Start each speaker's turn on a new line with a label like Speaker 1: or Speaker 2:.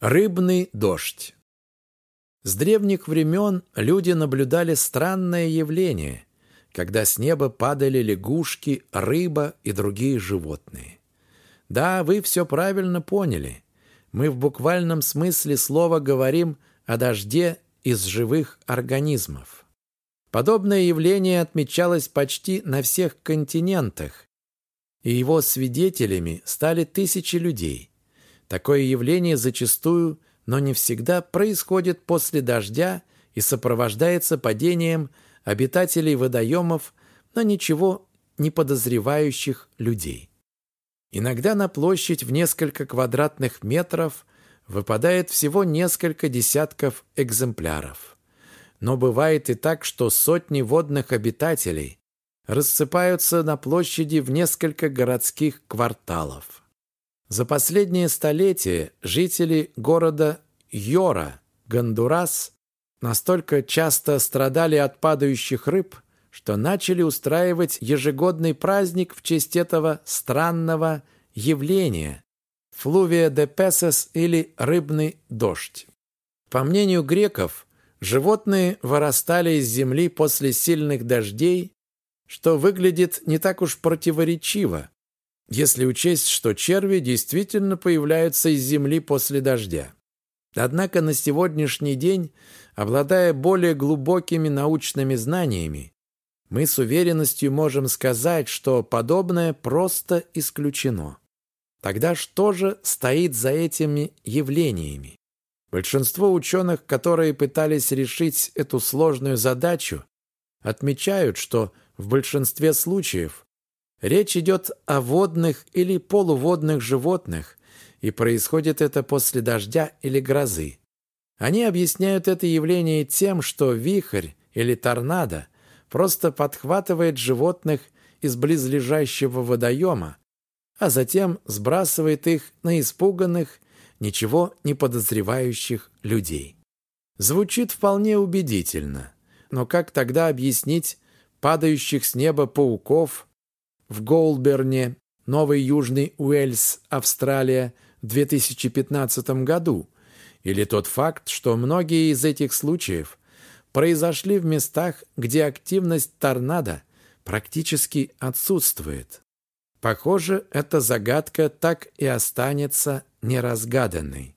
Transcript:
Speaker 1: Рыбный дождь. С древних времен люди наблюдали странное явление, когда с неба падали лягушки, рыба и другие животные. Да, вы все правильно поняли. Мы в буквальном смысле слова говорим о дожде из живых организмов. Подобное явление отмечалось почти на всех континентах, и его свидетелями стали тысячи людей – Такое явление зачастую, но не всегда, происходит после дождя и сопровождается падением обитателей водоемов на ничего не подозревающих людей. Иногда на площадь в несколько квадратных метров выпадает всего несколько десятков экземпляров. Но бывает и так, что сотни водных обитателей рассыпаются на площади в несколько городских кварталов. За последние столетия жители города Йора, Гондурас, настолько часто страдали от падающих рыб, что начали устраивать ежегодный праздник в честь этого странного явления – флувия де песес или рыбный дождь. По мнению греков, животные вырастали из земли после сильных дождей, что выглядит не так уж противоречиво, если учесть, что черви действительно появляются из земли после дождя. Однако на сегодняшний день, обладая более глубокими научными знаниями, мы с уверенностью можем сказать, что подобное просто исключено. Тогда что же стоит за этими явлениями? Большинство ученых, которые пытались решить эту сложную задачу, отмечают, что в большинстве случаев Речь идет о водных или полуводных животных, и происходит это после дождя или грозы. Они объясняют это явление тем, что вихрь или торнадо просто подхватывает животных из близлежащего водоема, а затем сбрасывает их на испуганных, ничего не подозревающих людей. Звучит вполне убедительно, но как тогда объяснить падающих с неба пауков, в Голберне, Новый Южный Уэльс, Австралия, в 2015 году, или тот факт, что многие из этих случаев произошли в местах, где активность торнадо практически отсутствует. Похоже, эта загадка так и останется неразгаданной.